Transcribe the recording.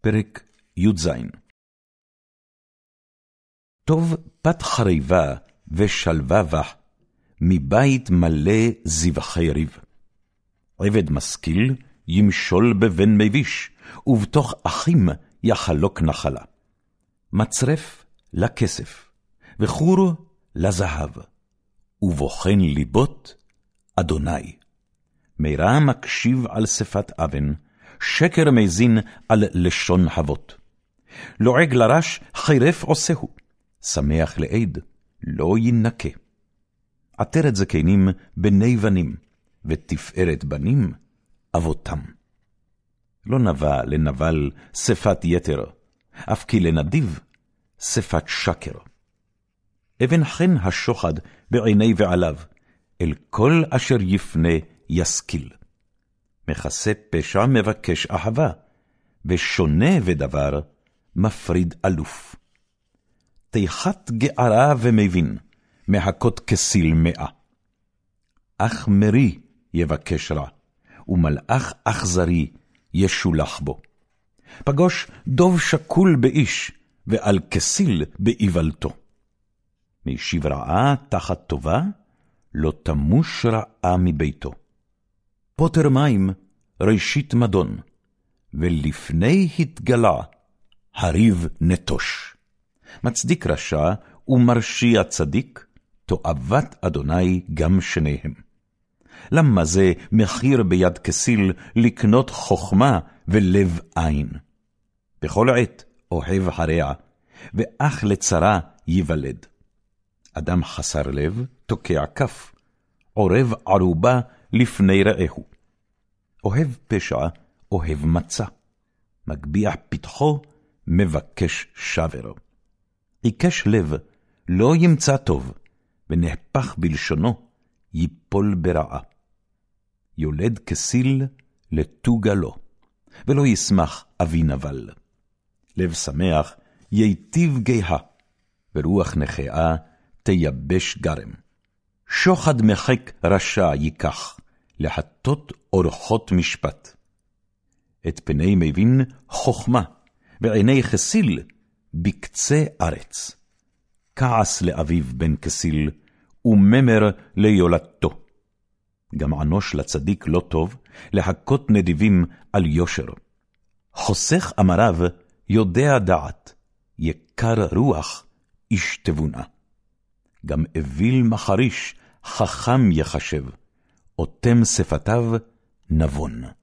פרק י"ז טוב פת חריבה ושלווה בה, מבית מלא זבחי ריב. עבד משכיל ימשול בבן מביש, ובתוך אחים יחלוק נחלה. מצרף לכסף, וחור לזהב, ובוחן ליבות אדוני. מרע מקשיב על שפת אבן, שקר מזין על לשון אבות. לועג לרש, חירף עושהו, שמח לעד, לא יינקה. עטרת זקנים בני בנים, ותפארת בנים אבותם. לא נבע לנבל שפת יתר, אף כי לנדיב שפת שקר. אבן חן השוחד בעיני ועליו, אל כל אשר יפנה ישכיל. מכסה פשע מבקש אהבה, ושונה ודבר מפריד אלוף. תיכת גערה ומבין, מהכות כסיל מאה. אך מרי יבקש רע, ומלאך אכזרי ישולח בו. פגוש דוב שקול באיש, ועל כסיל באיוולתו. מישיב רעה תחת טובה, לא תמוש רעה מביתו. פוטר מים, ראשית מדון, ולפני התגלה, הריב נטוש. מצדיק רשע ומרשיע צדיק, תועבת אדוני גם שניהם. למה זה מחיר ביד כסיל לקנות חכמה ולב עין? בכל עת אוהב הרע, ואך לצרה ייוולד. אדם חסר לב, תוקע כף, עורב ערובה לפני רעהו. אוהב פשע, אוהב מצה, מגביה פתחו, מבקש שבר. עיקש לב, לא ימצא טוב, ונהפך בלשונו, ייפול ברעה. יולד כסיל לתוגה לו, ולא ישמח אבי נבל. לב שמח ייטיב גאה, ורוח נכאה תייבש גרם. שוחד מחק רשע ייקח, להטות אורחות משפט. את פני מבין חכמה, ועיני כסיל בקצה ארץ. כעס לאביו בן כסיל, וממר ליולדתו. גם ענוש לצדיק לא טוב, להכות נדיבים על יושר. חוסך אמריו יודע דעת, יקר רוח איש תבונה. גם אוויל מחריש חכם יחשב, אוטם שפתיו נבון.